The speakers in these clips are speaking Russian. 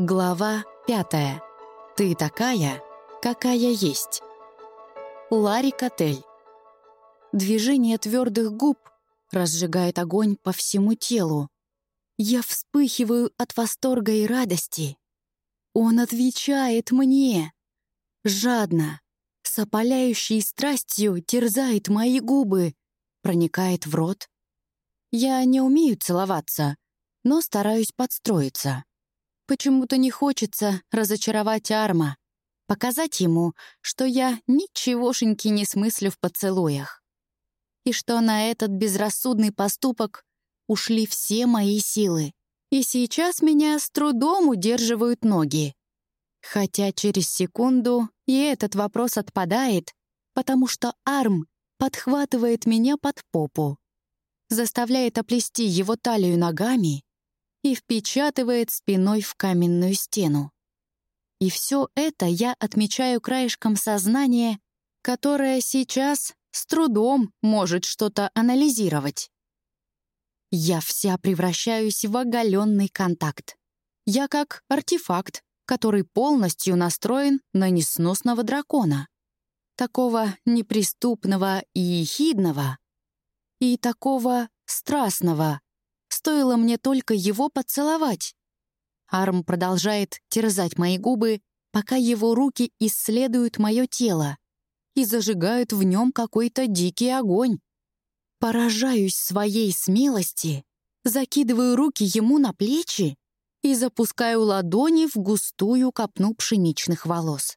Глава пятая. Ты такая, какая есть. Ларри Котель. Движение твердых губ разжигает огонь по всему телу. Я вспыхиваю от восторга и радости. Он отвечает мне. Жадно, с опаляющей страстью терзает мои губы, проникает в рот. Я не умею целоваться, но стараюсь подстроиться. Почему-то не хочется разочаровать Арма, показать ему, что я ничегошеньки не смыслю в поцелуях. И что на этот безрассудный поступок ушли все мои силы. И сейчас меня с трудом удерживают ноги. Хотя через секунду и этот вопрос отпадает, потому что Арм подхватывает меня под попу, заставляет оплести его талию ногами и впечатывает спиной в каменную стену. И все это я отмечаю краешком сознания, которое сейчас с трудом может что-то анализировать. Я вся превращаюсь в оголенный контакт. Я как артефакт, который полностью настроен на несносного дракона. Такого неприступного и ехидного, и такого страстного, Стоило мне только его поцеловать. Арм продолжает терзать мои губы, пока его руки исследуют мое тело и зажигают в нем какой-то дикий огонь. Поражаюсь своей смелости, закидываю руки ему на плечи и запускаю ладони в густую копну пшеничных волос.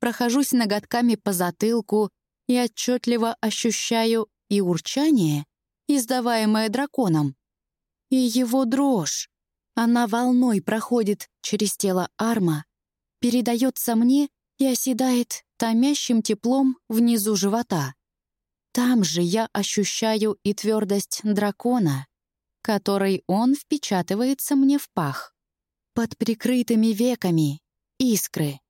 Прохожусь ноготками по затылку и отчетливо ощущаю и урчание, издаваемое драконом, и его дрожь. Она волной проходит через тело Арма, передается мне и оседает томящим теплом внизу живота. Там же я ощущаю и твердость дракона, которой он впечатывается мне в пах. Под прикрытыми веками — искры.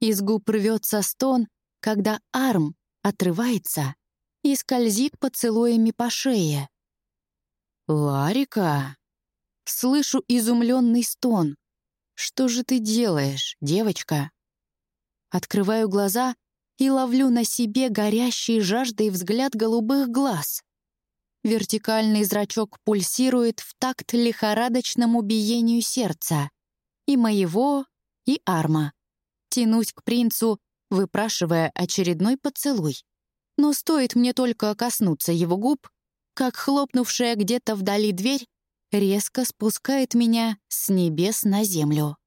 Из губ рвется стон, когда арм отрывается и скользит поцелуями по шее. «Ларика?» Слышу изумленный стон. «Что же ты делаешь, девочка?» Открываю глаза и ловлю на себе горящий жаждой взгляд голубых глаз. Вертикальный зрачок пульсирует в такт лихорадочному биению сердца. И моего, и арма. Тянусь к принцу, выпрашивая очередной поцелуй. Но стоит мне только коснуться его губ, как хлопнувшая где-то вдали дверь резко спускает меня с небес на землю.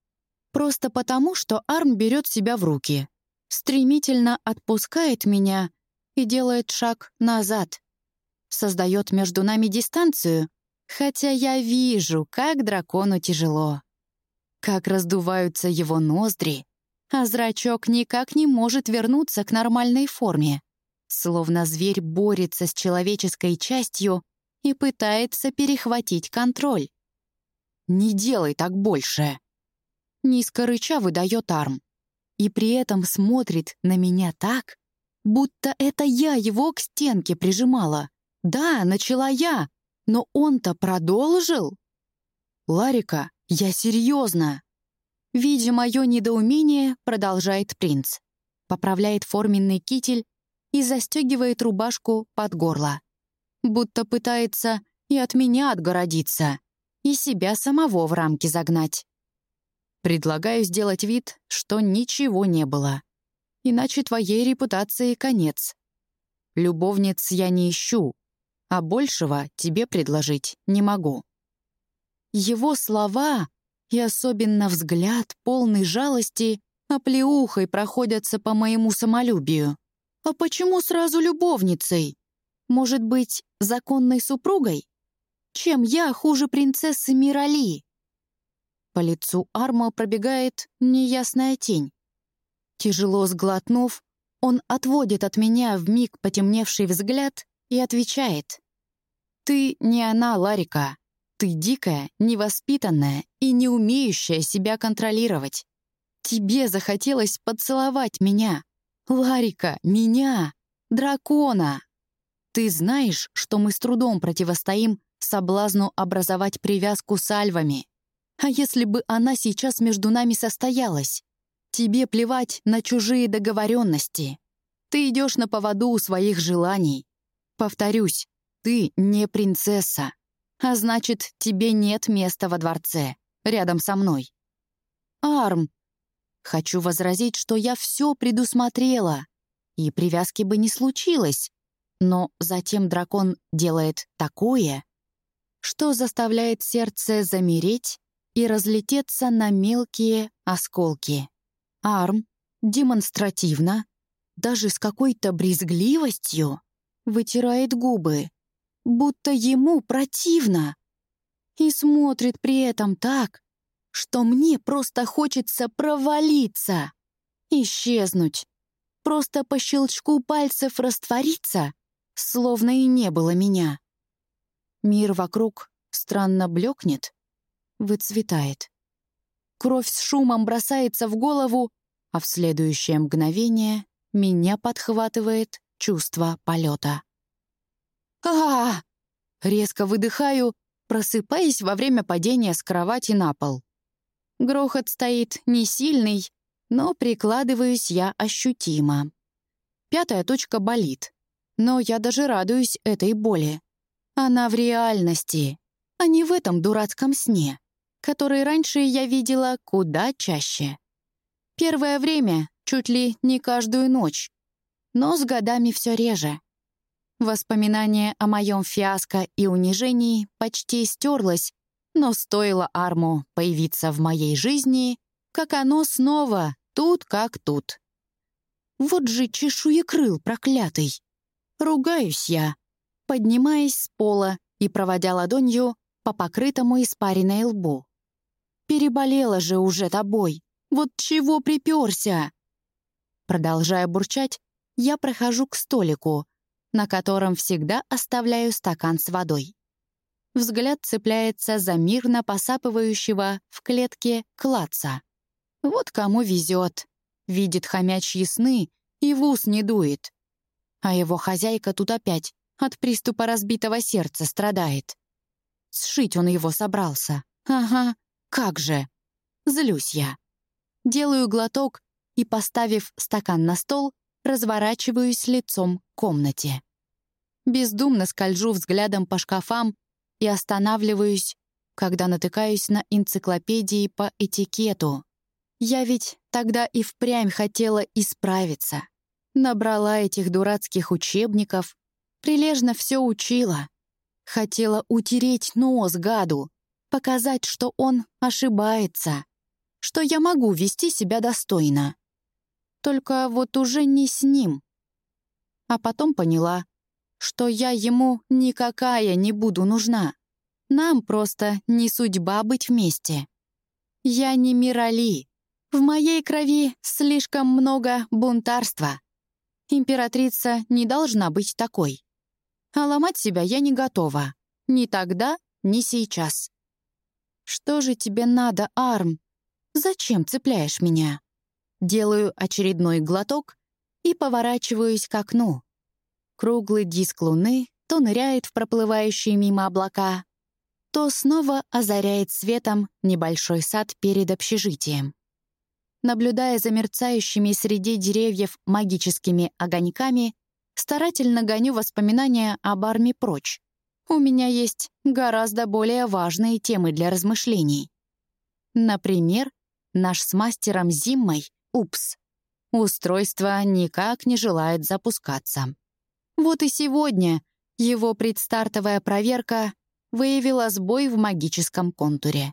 Просто потому, что Арм берет себя в руки, стремительно отпускает меня и делает шаг назад. Создает между нами дистанцию, хотя я вижу, как дракону тяжело. Как раздуваются его ноздри, а зрачок никак не может вернуться к нормальной форме словно зверь борется с человеческой частью и пытается перехватить контроль. «Не делай так больше!» Низко рыча выдает арм. И при этом смотрит на меня так, будто это я его к стенке прижимала. Да, начала я, но он-то продолжил. «Ларика, я серьезно!» Видя мое недоумение, продолжает принц. Поправляет форменный китель и застегивает рубашку под горло. Будто пытается и от меня отгородиться, и себя самого в рамки загнать. Предлагаю сделать вид, что ничего не было. Иначе твоей репутации конец. Любовниц я не ищу, а большего тебе предложить не могу. Его слова и особенно взгляд, полный жалости, оплеухой проходятся по моему самолюбию. А почему сразу любовницей? Может быть, законной супругой? Чем я хуже принцессы Мирали? По лицу Арма пробегает неясная тень. Тяжело сглотнув, он отводит от меня в миг потемневший взгляд и отвечает. «Ты не она, Ларика. Ты дикая, невоспитанная и не умеющая себя контролировать. Тебе захотелось поцеловать меня, «Ларика, меня! Дракона!» «Ты знаешь, что мы с трудом противостоим соблазну образовать привязку с альвами. А если бы она сейчас между нами состоялась? Тебе плевать на чужие договоренности. Ты идешь на поводу у своих желаний. Повторюсь, ты не принцесса. А значит, тебе нет места во дворце, рядом со мной. Арм. Хочу возразить, что я все предусмотрела. И привязки бы не случилось. Но затем дракон делает такое, что заставляет сердце замереть и разлететься на мелкие осколки. Арм демонстративно, даже с какой-то брезгливостью, вытирает губы, будто ему противно, и смотрит при этом так, что мне просто хочется провалиться, исчезнуть, просто по щелчку пальцев раствориться, словно и не было меня. Мир вокруг странно блекнет, выцветает. Кровь с шумом бросается в голову, а в следующее мгновение меня подхватывает чувство полета. а, Резко выдыхаю, просыпаясь во время падения с кровати на пол. Грохот стоит не сильный, но прикладываюсь я ощутимо. Пятая точка болит, но я даже радуюсь этой боли. Она в реальности, а не в этом дурацком сне который раньше я видела куда чаще. Первое время чуть ли не каждую ночь, но с годами все реже. Воспоминание о моем фиаско и унижении почти стерлось, но стоило Арму появиться в моей жизни, как оно снова тут как тут. Вот же чешуекрыл проклятый. Ругаюсь я, поднимаясь с пола и проводя ладонью по покрытому испаренной лбу. Переболела же уже тобой. Вот чего приперся?» Продолжая бурчать, я прохожу к столику, на котором всегда оставляю стакан с водой. Взгляд цепляется за мирно посапывающего в клетке клаца. Вот кому везет. Видит хомячьи сны и в ус не дует. А его хозяйка тут опять от приступа разбитого сердца страдает. Сшить он его собрался. Ага, как же! Злюсь я. Делаю глоток и, поставив стакан на стол, разворачиваюсь лицом к комнате. Бездумно скольжу взглядом по шкафам и останавливаюсь, когда натыкаюсь на энциклопедии по этикету. Я ведь тогда и впрямь хотела исправиться. Набрала этих дурацких учебников, прилежно все учила. Хотела утереть нос гаду, показать, что он ошибается, что я могу вести себя достойно. Только вот уже не с ним. А потом поняла, что я ему никакая не буду нужна. Нам просто не судьба быть вместе. Я не Мирали. В моей крови слишком много бунтарства. Императрица не должна быть такой. А ломать себя я не готова. Ни тогда, ни сейчас. «Что же тебе надо, Арм? Зачем цепляешь меня?» Делаю очередной глоток и поворачиваюсь к окну. Круглый диск луны то ныряет в проплывающие мимо облака, то снова озаряет светом небольшой сад перед общежитием. Наблюдая за мерцающими среди деревьев магическими огоньками, старательно гоню воспоминания об армии прочь. У меня есть гораздо более важные темы для размышлений. Например, наш с мастером Зиммой, упс, устройство никак не желает запускаться. Вот и сегодня его предстартовая проверка выявила сбой в магическом контуре.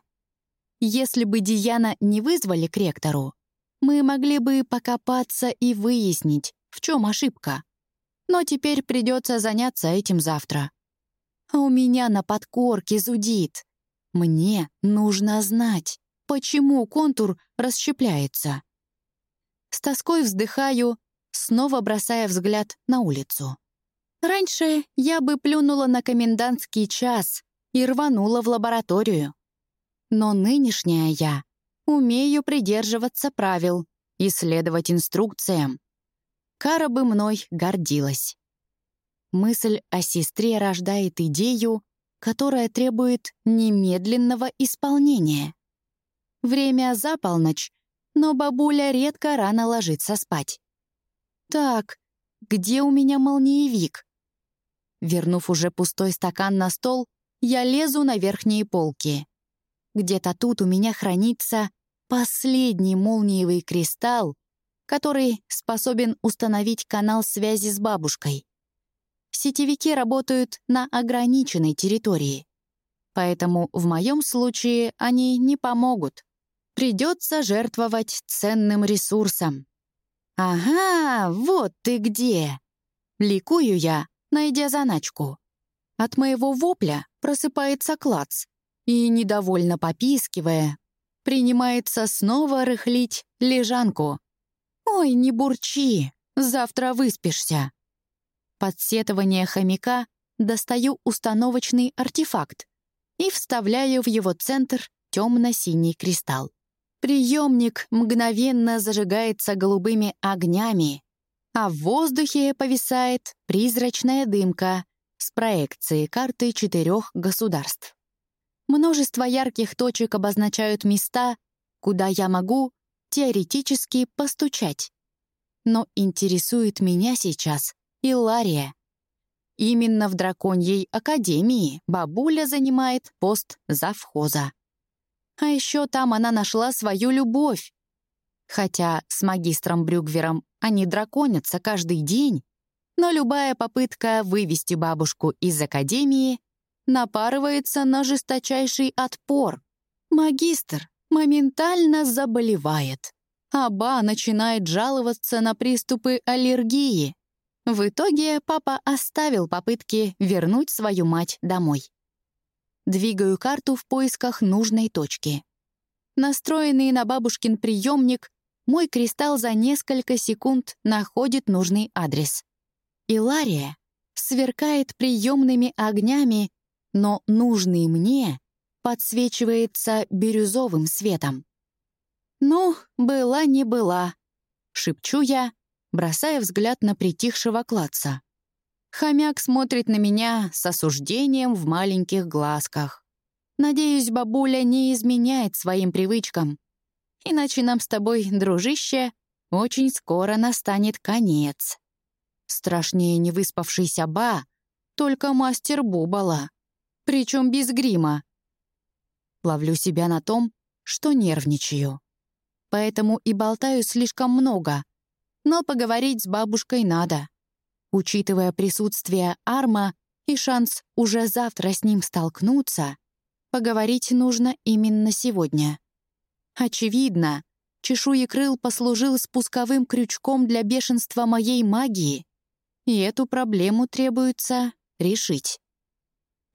Если бы Диана не вызвали к ректору, мы могли бы покопаться и выяснить, в чем ошибка. Но теперь придется заняться этим завтра а у меня на подкорке зудит. Мне нужно знать, почему контур расщепляется. С тоской вздыхаю, снова бросая взгляд на улицу. Раньше я бы плюнула на комендантский час и рванула в лабораторию. Но нынешняя я умею придерживаться правил и следовать инструкциям. Кара бы мной гордилась. Мысль о сестре рождает идею, которая требует немедленного исполнения. Время за полночь, но бабуля редко рано ложится спать. Так, где у меня молниевик? Вернув уже пустой стакан на стол, я лезу на верхние полки. Где-то тут у меня хранится последний молниевый кристалл, который способен установить канал связи с бабушкой. Сетевики работают на ограниченной территории, поэтому в моем случае они не помогут. Придется жертвовать ценным ресурсом. «Ага, вот ты где!» Ликую я, найдя заначку. От моего вопля просыпается клац и, недовольно попискивая, принимается снова рыхлить лежанку. «Ой, не бурчи, завтра выспишься». Под сетование хомяка достаю установочный артефакт и вставляю в его центр темно-синий кристалл. Приемник мгновенно зажигается голубыми огнями, а в воздухе повисает призрачная дымка с проекцией карты четырех государств. Множество ярких точек обозначают места, куда я могу теоретически постучать. Но интересует меня сейчас Илария. Именно в Драконьей Академии бабуля занимает пост завхоза. А еще там она нашла свою любовь. Хотя с магистром Брюгвером они драконятся каждый день, но любая попытка вывести бабушку из академии напарывается на жесточайший отпор. Магистр моментально заболевает. Аба начинает жаловаться на приступы аллергии. В итоге папа оставил попытки вернуть свою мать домой. Двигаю карту в поисках нужной точки. Настроенный на бабушкин приемник, мой кристалл за несколько секунд находит нужный адрес. Илария сверкает приемными огнями, но нужный мне подсвечивается бирюзовым светом. «Ну, была не была», — шепчу я, бросая взгляд на притихшего клаца. Хомяк смотрит на меня с осуждением в маленьких глазках. Надеюсь, бабуля не изменяет своим привычкам. Иначе нам с тобой, дружище, очень скоро настанет конец. Страшнее невыспавшийся Ба, только мастер Бубала. Причем без грима. Ловлю себя на том, что нервничаю. Поэтому и болтаю слишком много. Но поговорить с бабушкой надо. Учитывая присутствие Арма и шанс уже завтра с ним столкнуться, поговорить нужно именно сегодня. Очевидно, чешуекрыл послужил спусковым крючком для бешенства моей магии, и эту проблему требуется решить.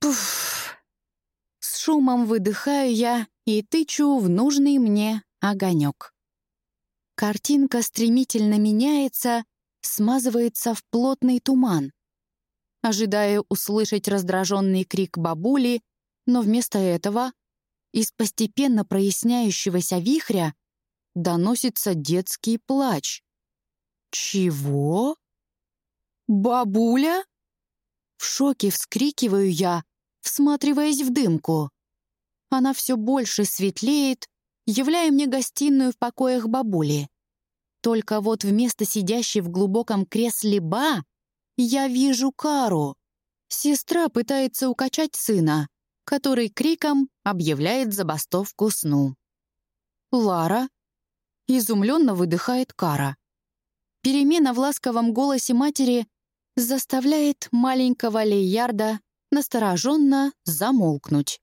Пуф! С шумом выдыхаю я и тычу в нужный мне огонек. Картинка стремительно меняется, смазывается в плотный туман. Ожидаю услышать раздраженный крик бабули, но вместо этого из постепенно проясняющегося вихря доносится детский плач. «Чего? Бабуля?» В шоке вскрикиваю я, всматриваясь в дымку. Она все больше светлеет, являя мне гостиную в покоях бабули. Только вот вместо сидящей в глубоком кресле Ба я вижу Кару. Сестра пытается укачать сына, который криком объявляет забастовку сну. «Лара?» — изумленно выдыхает Кара. Перемена в ласковом голосе матери заставляет маленького Лейярда настороженно замолкнуть.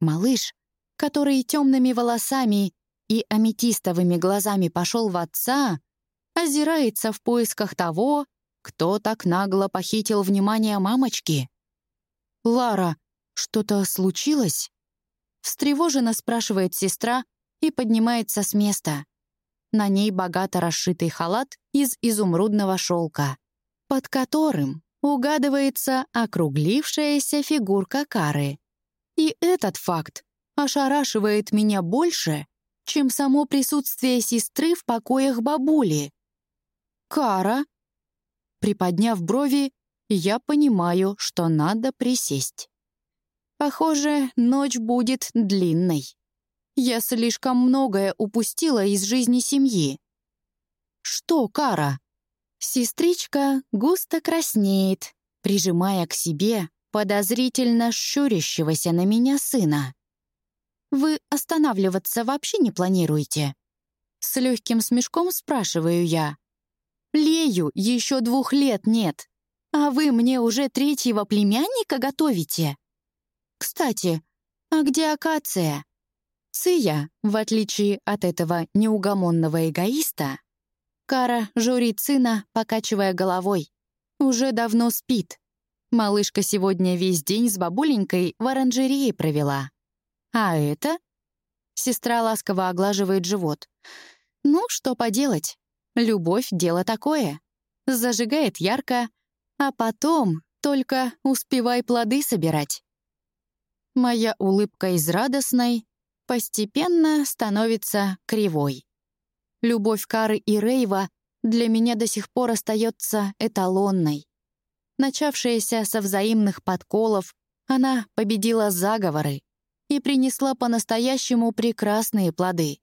Малыш, который темными волосами и аметистовыми глазами пошел в отца, озирается в поисках того, кто так нагло похитил внимание мамочки. «Лара, что-то случилось?» Встревоженно спрашивает сестра и поднимается с места. На ней богато расшитый халат из изумрудного шелка, под которым угадывается округлившаяся фигурка Кары. И этот факт ошарашивает меня больше, чем само присутствие сестры в покоях бабули. «Кара?» Приподняв брови, я понимаю, что надо присесть. Похоже, ночь будет длинной. Я слишком многое упустила из жизни семьи. Что, Кара? Сестричка густо краснеет, прижимая к себе подозрительно щурящегося на меня сына. «Вы останавливаться вообще не планируете?» С легким смешком спрашиваю я. «Лею еще двух лет нет, а вы мне уже третьего племянника готовите?» «Кстати, а где акация?» Ция, в отличие от этого неугомонного эгоиста, Кара журит сына, покачивая головой. Уже давно спит. Малышка сегодня весь день с бабуленькой в оранжерее провела. А это? Сестра ласково оглаживает живот. Ну, что поделать? Любовь — дело такое. Зажигает ярко, а потом только успевай плоды собирать. Моя улыбка из радостной постепенно становится кривой. Любовь Кары и Рейва для меня до сих пор остается эталонной. Начавшаяся со взаимных подколов, она победила заговоры и принесла по-настоящему прекрасные плоды.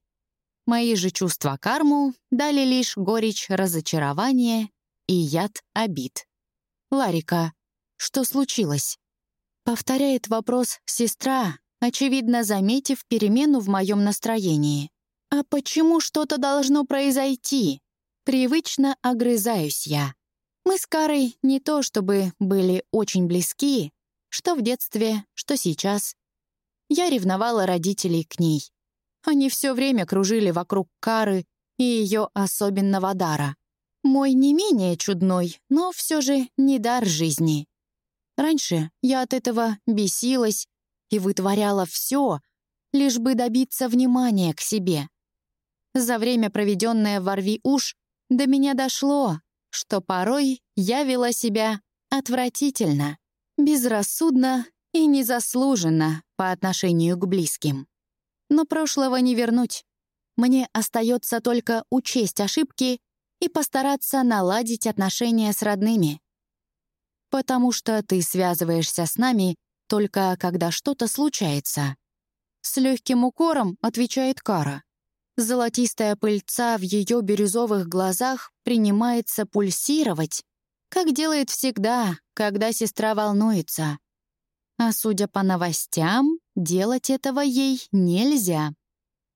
Мои же чувства карму дали лишь горечь разочарования и яд обид. «Ларика, что случилось?» Повторяет вопрос сестра, очевидно заметив перемену в моем настроении. «А почему что-то должно произойти?» Привычно огрызаюсь я. Мы с Карой не то чтобы были очень близки, что в детстве, что сейчас. Я ревновала родителей к ней. Они все время кружили вокруг Кары и ее особенного дара. Мой не менее чудной, но все же не дар жизни. Раньше я от этого бесилась и вытворяла все, лишь бы добиться внимания к себе. За время, проведенное в Орви-Уж, до меня дошло, что порой я вела себя отвратительно, безрассудно и незаслуженно по отношению к близким. Но прошлого не вернуть. Мне остается только учесть ошибки и постараться наладить отношения с родными. Потому что ты связываешься с нами только когда что-то случается. С легким укором отвечает Кара. Золотистая пыльца в ее бирюзовых глазах принимается пульсировать, как делает всегда, когда сестра волнуется. А судя по новостям, делать этого ей нельзя.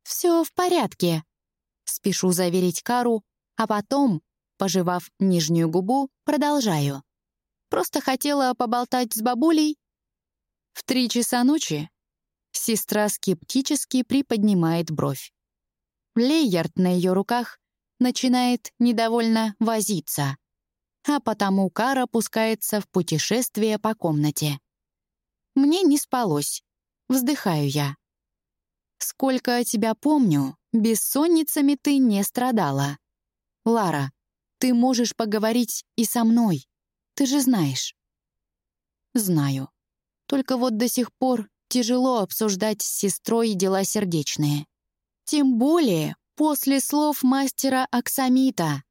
«Все в порядке», — спешу заверить Кару, а потом, пожевав нижнюю губу, продолжаю. Просто хотела поболтать с бабулей. В три часа ночи сестра скептически приподнимает бровь. Лейярд на ее руках начинает недовольно возиться, а потому Кара пускается в путешествие по комнате. Мне не спалось. Вздыхаю я. Сколько тебя помню, бессонницами ты не страдала. Лара, ты можешь поговорить и со мной. Ты же знаешь. Знаю. Только вот до сих пор тяжело обсуждать с сестрой дела сердечные. Тем более после слов мастера Аксамита.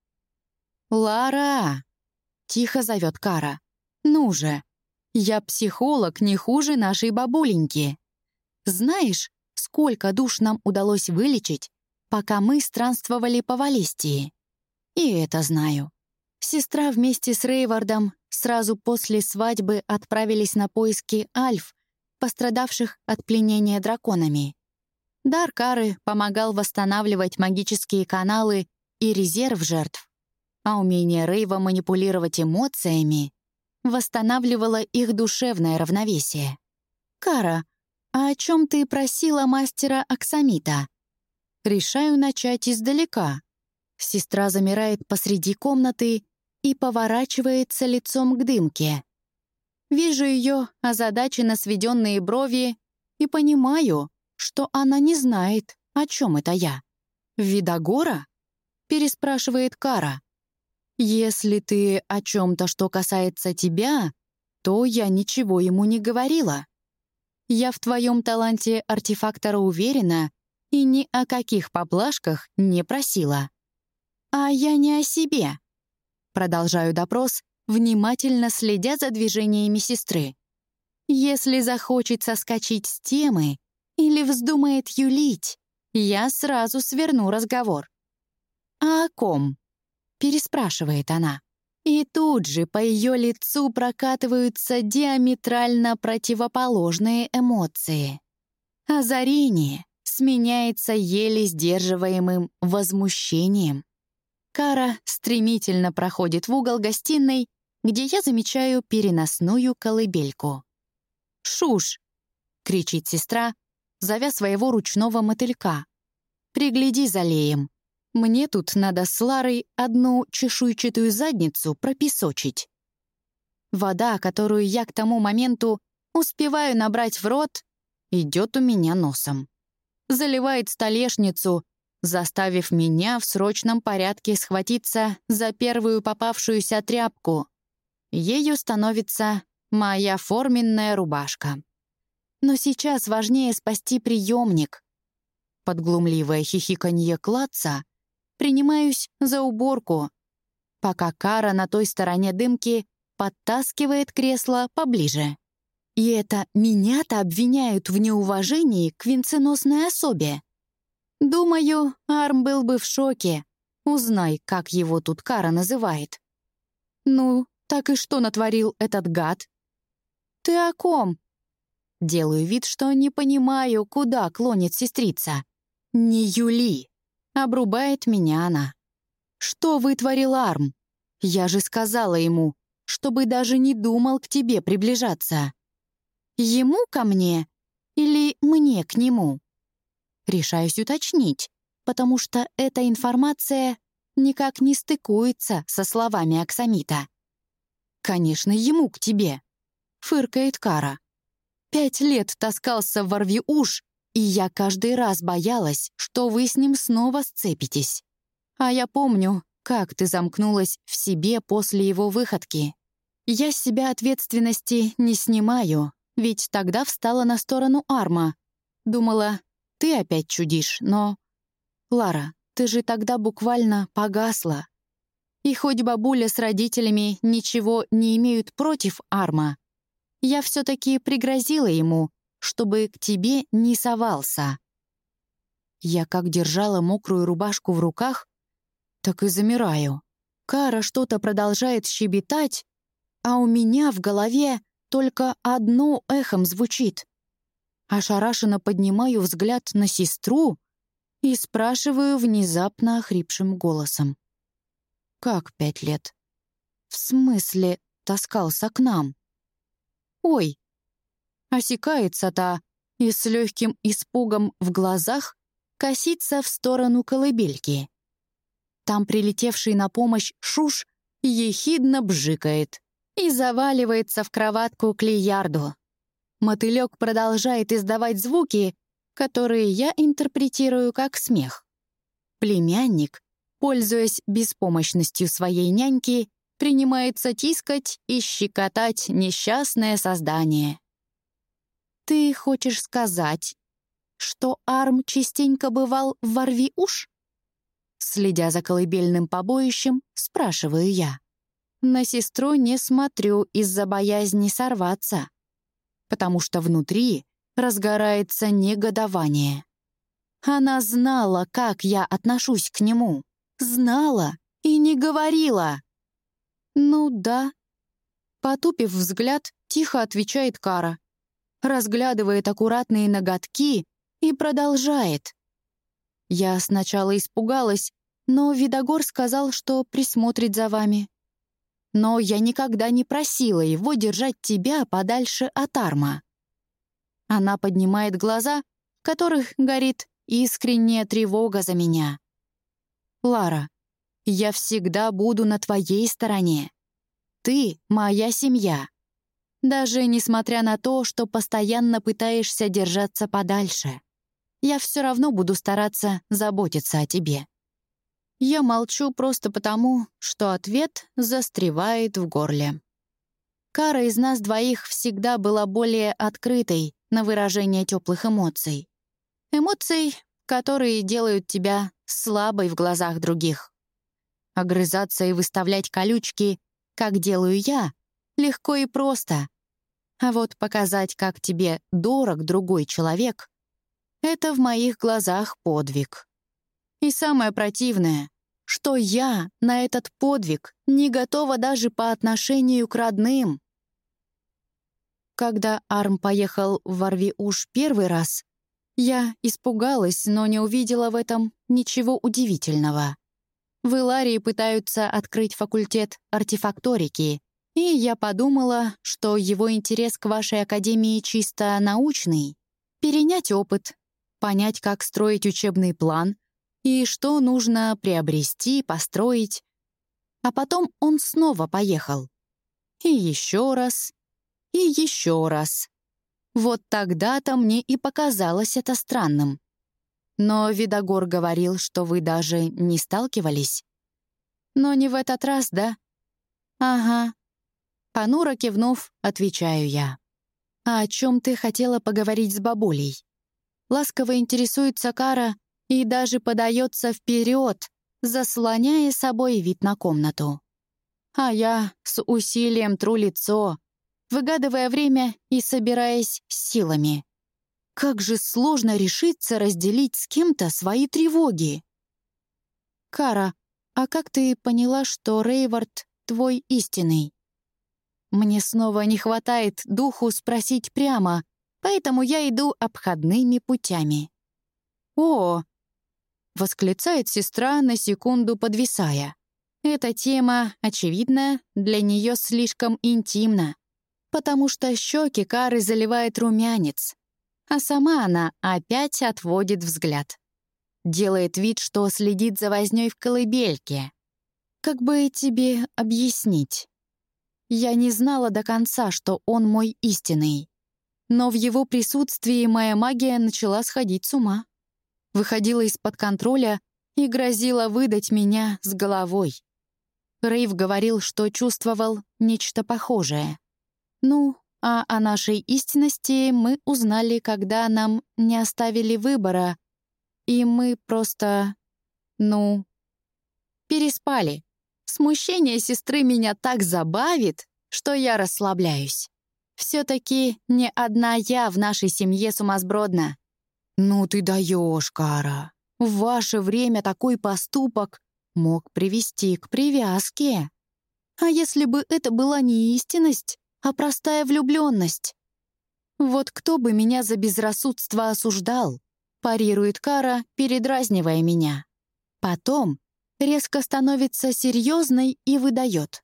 «Лара!» — тихо зовет Кара. «Ну же! Я психолог не хуже нашей бабуленьки. Знаешь, сколько душ нам удалось вылечить, пока мы странствовали по Валестии? И это знаю. Сестра вместе с Рейвардом сразу после свадьбы отправились на поиски альф, пострадавших от пленения драконами. Дар Кары помогал восстанавливать магические каналы и резерв жертв, а умение Рейва манипулировать эмоциями восстанавливало их душевное равновесие. «Кара, а о чем ты просила мастера Аксамита?» Решаю начать издалека. Сестра замирает посреди комнаты и поворачивается лицом к дымке. Вижу ее озадаченно сведенные брови и понимаю, что она не знает, о чем это я. «Видогора?» — переспрашивает Кара. «Если ты о чем-то, что касается тебя, то я ничего ему не говорила. Я в твоем таланте артефактора уверена и ни о каких поблажках не просила. А я не о себе». Продолжаю допрос, внимательно следя за движениями сестры. Если захочет соскочить с темы, или вздумает юлить, я сразу сверну разговор. «А о ком?» — переспрашивает она. И тут же по ее лицу прокатываются диаметрально противоположные эмоции. Озарение сменяется еле сдерживаемым возмущением. Кара стремительно проходит в угол гостиной, где я замечаю переносную колыбельку. «Шуш!» — кричит сестра, зовя своего ручного мотылька. «Пригляди за Леем. Мне тут надо с Ларой одну чешуйчатую задницу пропесочить». Вода, которую я к тому моменту успеваю набрать в рот, идет у меня носом. Заливает столешницу, заставив меня в срочном порядке схватиться за первую попавшуюся тряпку. Ею становится моя форменная рубашка. Но сейчас важнее спасти приемник. Под глумливое хихиканье клаца принимаюсь за уборку, пока Кара на той стороне дымки подтаскивает кресло поближе. И это меня-то обвиняют в неуважении к венценосной особе. Думаю, Арм был бы в шоке. Узнай, как его тут Кара называет. Ну, так и что натворил этот гад? Ты о ком? Делаю вид, что не понимаю, куда клонит сестрица. «Не Юли!» — обрубает меня она. «Что вытворил Арм? Я же сказала ему, чтобы даже не думал к тебе приближаться. Ему ко мне или мне к нему?» Решаюсь уточнить, потому что эта информация никак не стыкуется со словами Аксамита. «Конечно, ему к тебе», — фыркает Кара. Пять лет таскался в ворви уж, и я каждый раз боялась, что вы с ним снова сцепитесь. А я помню, как ты замкнулась в себе после его выходки. Я с себя ответственности не снимаю, ведь тогда встала на сторону Арма. Думала, ты опять чудишь, но... Лара, ты же тогда буквально погасла. И хоть бабуля с родителями ничего не имеют против Арма, я все-таки пригрозила ему, чтобы к тебе не совался. Я как держала мокрую рубашку в руках, так и замираю. Кара что-то продолжает щебетать, а у меня в голове только одно эхом звучит. Ошарашенно поднимаю взгляд на сестру и спрашиваю внезапно охрипшим голосом. «Как пять лет?» «В смысле таскался к нам?» «Ой!» Осекается та и с легким испугом в глазах косится в сторону колыбельки. Там прилетевший на помощь Шуш ехидно бжикает и заваливается в кроватку к Лиярду. Мотылек продолжает издавать звуки, которые я интерпретирую как смех. Племянник, пользуясь беспомощностью своей няньки, принимается тискать и щекотать несчастное создание. «Ты хочешь сказать, что Арм частенько бывал в ворви уж?» Следя за колыбельным побоищем, спрашиваю я. На сестру не смотрю из-за боязни сорваться, потому что внутри разгорается негодование. Она знала, как я отношусь к нему. Знала и не говорила. «Ну да». Потупив взгляд, тихо отвечает Кара. Разглядывает аккуратные ноготки и продолжает. Я сначала испугалась, но Видогор сказал, что присмотрит за вами. Но я никогда не просила его держать тебя подальше от Арма. Она поднимает глаза, в которых горит искренняя тревога за меня. «Лара, я всегда буду на твоей стороне. Ты — моя семья. Даже несмотря на то, что постоянно пытаешься держаться подальше. Я все равно буду стараться заботиться о тебе. Я молчу просто потому, что ответ застревает в горле. Кара из нас двоих всегда была более открытой на выражение теплых эмоций. Эмоций, которые делают тебя слабой в глазах других. Огрызаться и выставлять колючки, как делаю я, легко и просто. А вот показать, как тебе дорог другой человек, это в моих глазах подвиг. И самое противное, что я на этот подвиг не готова даже по отношению к родным. Когда Арм поехал в Варви-Уж первый раз, я испугалась, но не увидела в этом ничего удивительного. В Иларии пытаются открыть факультет артефакторики, и я подумала, что его интерес к вашей академии чисто научный. Перенять опыт, понять, как строить учебный план и что нужно приобрести, построить. А потом он снова поехал. И еще раз, и еще раз. Вот тогда-то мне и показалось это странным. Но Видогор говорил, что вы даже не сталкивались. Но не в этот раз, да? Ага. Понуро кивнув, отвечаю я. А о чем ты хотела поговорить с бабулей? Ласково интересуется Кара и даже подается вперед, заслоняя собой вид на комнату. А я с усилием тру лицо, выгадывая время и собираясь силами. Как же сложно решиться разделить с кем-то свои тревоги. «Кара, а как ты поняла, что Рейвард твой истинный?» Мне снова не хватает духу спросить прямо, поэтому я иду обходными путями. «О!» — восклицает сестра, на секунду подвисая. Эта тема, очевидно, для нее слишком интимна потому что щеки Кары заливает румянец, а сама она опять отводит взгляд. Делает вид, что следит за вознёй в колыбельке. Как бы тебе объяснить? Я не знала до конца, что он мой истинный. Но в его присутствии моя магия начала сходить с ума. Выходила из-под контроля и грозила выдать меня с головой. Рейв говорил, что чувствовал нечто похожее. Ну, а о нашей истинности мы узнали, когда нам не оставили выбора, и мы просто, ну, переспали. Смущение сестры меня так забавит, что я расслабляюсь. Все-таки не одна я в нашей семье сумасбродна. Ну ты даешь, Кара. В ваше время такой поступок мог привести к привязке. А если бы это была не истинность, а простая влюбленность. Вот кто бы меня за безрассудство осуждал, парирует Кара, передразнивая меня. Потом резко становится серьезной и выдает.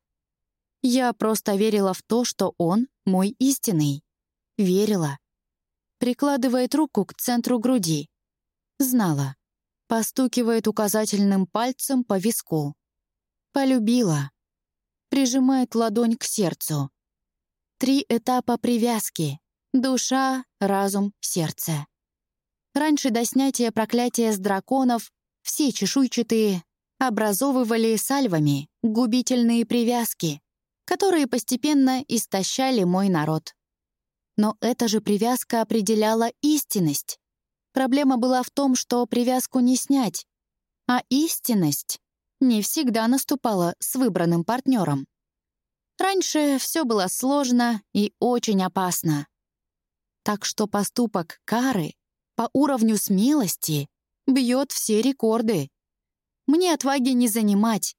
Я просто верила в то, что он мой истинный. Верила. Прикладывает руку к центру груди. Знала. Постукивает указательным пальцем по виску. Полюбила. Прижимает ладонь к сердцу. Три этапа привязки — душа, разум, сердце. Раньше до снятия проклятия с драконов все чешуйчатые образовывали сальвами губительные привязки, которые постепенно истощали мой народ. Но эта же привязка определяла истинность. Проблема была в том, что привязку не снять, а истинность не всегда наступала с выбранным партнером. Раньше все было сложно и очень опасно. Так что поступок Кары по уровню смелости бьет все рекорды. Мне отваги не занимать.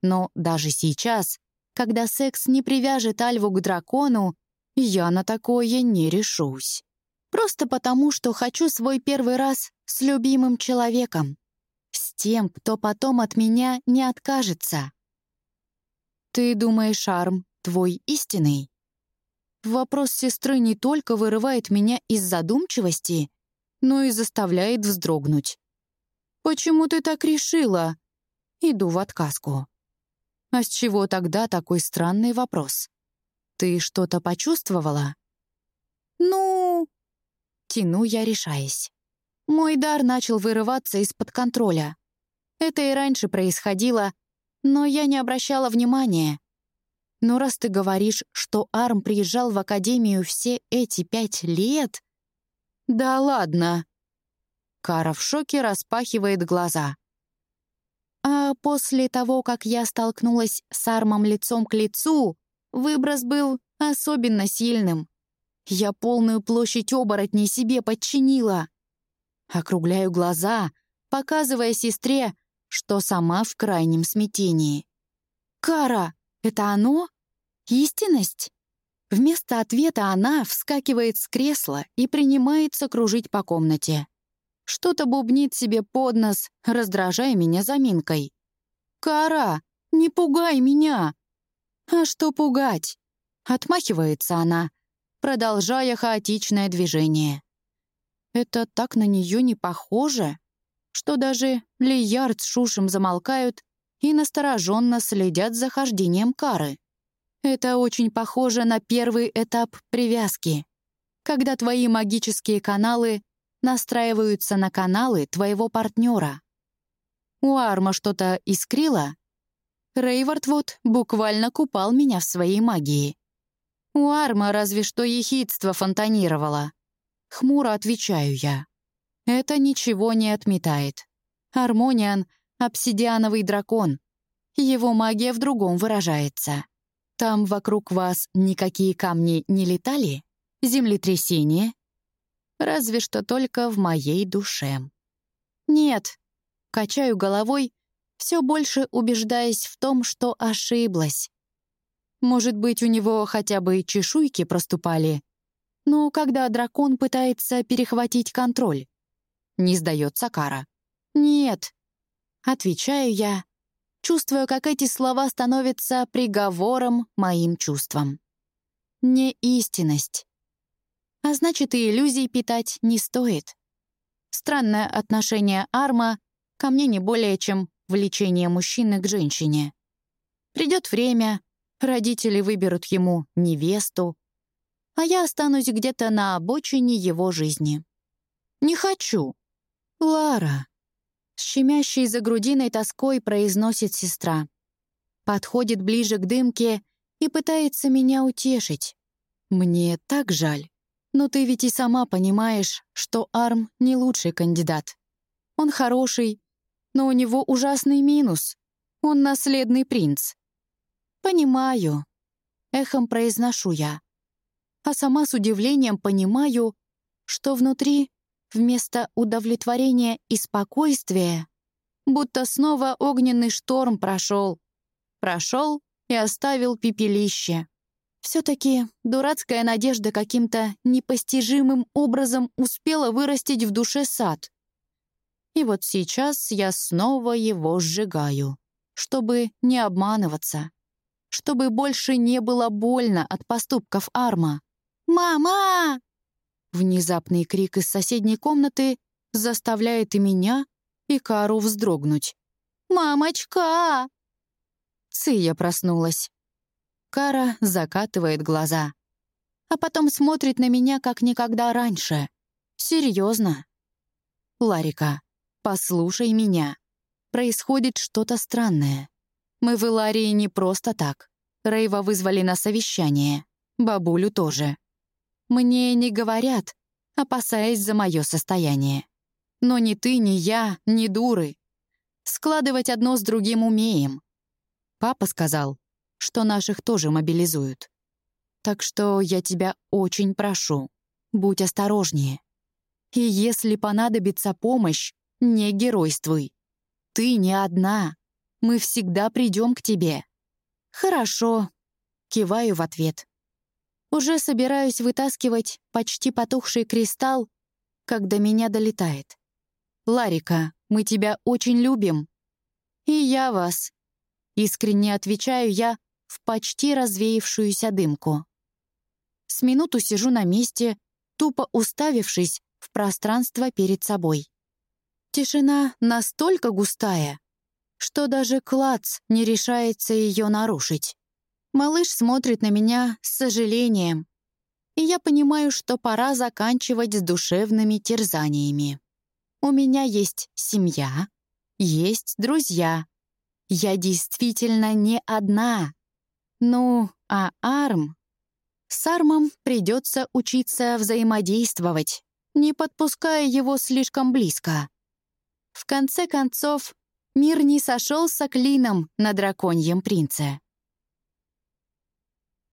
Но даже сейчас, когда секс не привяжет Альву к дракону, я на такое не решусь. Просто потому, что хочу свой первый раз с любимым человеком. С тем, кто потом от меня не откажется. «Ты думаешь, Шарм, твой истинный?» Вопрос сестры не только вырывает меня из задумчивости, но и заставляет вздрогнуть. «Почему ты так решила?» Иду в отказку. «А с чего тогда такой странный вопрос? Ты что-то почувствовала?» «Ну...» Тяну я, решаясь. Мой дар начал вырываться из-под контроля. Это и раньше происходило, но я не обращала внимания. Но раз ты говоришь, что Арм приезжал в Академию все эти пять лет... Да ладно. Кара в шоке распахивает глаза. А после того, как я столкнулась с Армом лицом к лицу, выброс был особенно сильным. Я полную площадь оборотней себе подчинила. Округляю глаза, показывая сестре, что сама в крайнем смятении. «Кара, это оно? Истинность?» Вместо ответа она вскакивает с кресла и принимается кружить по комнате. Что-то бубнит себе под нос, раздражая меня заминкой. «Кара, не пугай меня!» «А что пугать?» Отмахивается она, продолжая хаотичное движение. Это так на нее не похоже, что даже Лиярд с Шушем замолкают и настороженно следят за хождением кары. Это очень похоже на первый этап привязки, когда твои магические каналы настраиваются на каналы твоего партнера. У Арма что-то искрило? Рейвард вот буквально купал меня в своей магии. У Арма разве что ехидство фонтанировало. Хмуро отвечаю я. Это ничего не отметает. Армониан — обсидиановый дракон. Его магия в другом выражается. Там вокруг вас никакие камни не летали? Землетрясение? Разве что только в моей душе. Нет. Качаю головой, все больше убеждаясь в том, что ошиблась. Может быть, у него хотя бы чешуйки проступали? Но когда дракон пытается перехватить контроль? Не сдается Кара. «Нет», — отвечаю я, чувствуя, как эти слова становятся приговором моим чувствам. Не истинность. А значит, и иллюзий питать не стоит. Странное отношение Арма ко мне не более, чем влечение мужчины к женщине. Придет время, родители выберут ему невесту, а я останусь где-то на обочине его жизни. Не хочу. Лара. С щемящей за грудиной тоской произносит сестра. Подходит ближе к дымке и пытается меня утешить. Мне так жаль. Но ты ведь и сама понимаешь, что Арм не лучший кандидат. Он хороший, но у него ужасный минус. Он наследный принц. «Понимаю», — эхом произношу я. А сама с удивлением понимаю, что внутри вместо удовлетворения и спокойствия, будто снова огненный шторм прошел. Прошел и оставил пепелище. Все-таки дурацкая надежда каким-то непостижимым образом успела вырастить в душе сад. И вот сейчас я снова его сжигаю, чтобы не обманываться, чтобы больше не было больно от поступков Арма. «Мама!» Внезапный крик из соседней комнаты заставляет и меня, и Кару вздрогнуть. «Мамочка!» Ция проснулась. Кара закатывает глаза, а потом смотрит на меня, как никогда раньше. Серьезно. «Ларика, послушай меня. Происходит что-то странное. Мы в Иларии не просто так. Рейва вызвали на совещание. Бабулю тоже. Мне не говорят, опасаясь за мое состояние. Но ни ты, ни я, ни дуры. Складывать одно с другим умеем. Папа сказал, что наших тоже мобилизуют. Так что я тебя очень прошу, будь осторожнее. И если понадобится помощь, не геройствуй. Ты не одна. Мы всегда придем к тебе. Хорошо. Киваю в ответ. Уже собираюсь вытаскивать почти потухший кристалл, когда меня долетает. «Ларика, мы тебя очень любим». «И я вас», — искренне отвечаю я в почти развеявшуюся дымку. С минуту сижу на месте, тупо уставившись в пространство перед собой. Тишина настолько густая, что даже клац не решается ее нарушить. Малыш смотрит на меня с сожалением, и я понимаю, что пора заканчивать с душевными терзаниями. У меня есть семья, есть друзья. Я действительно не одна. Ну, а Арм? С Армом придется учиться взаимодействовать, не подпуская его слишком близко. В конце концов, мир не сошелся клином на драконьем принце.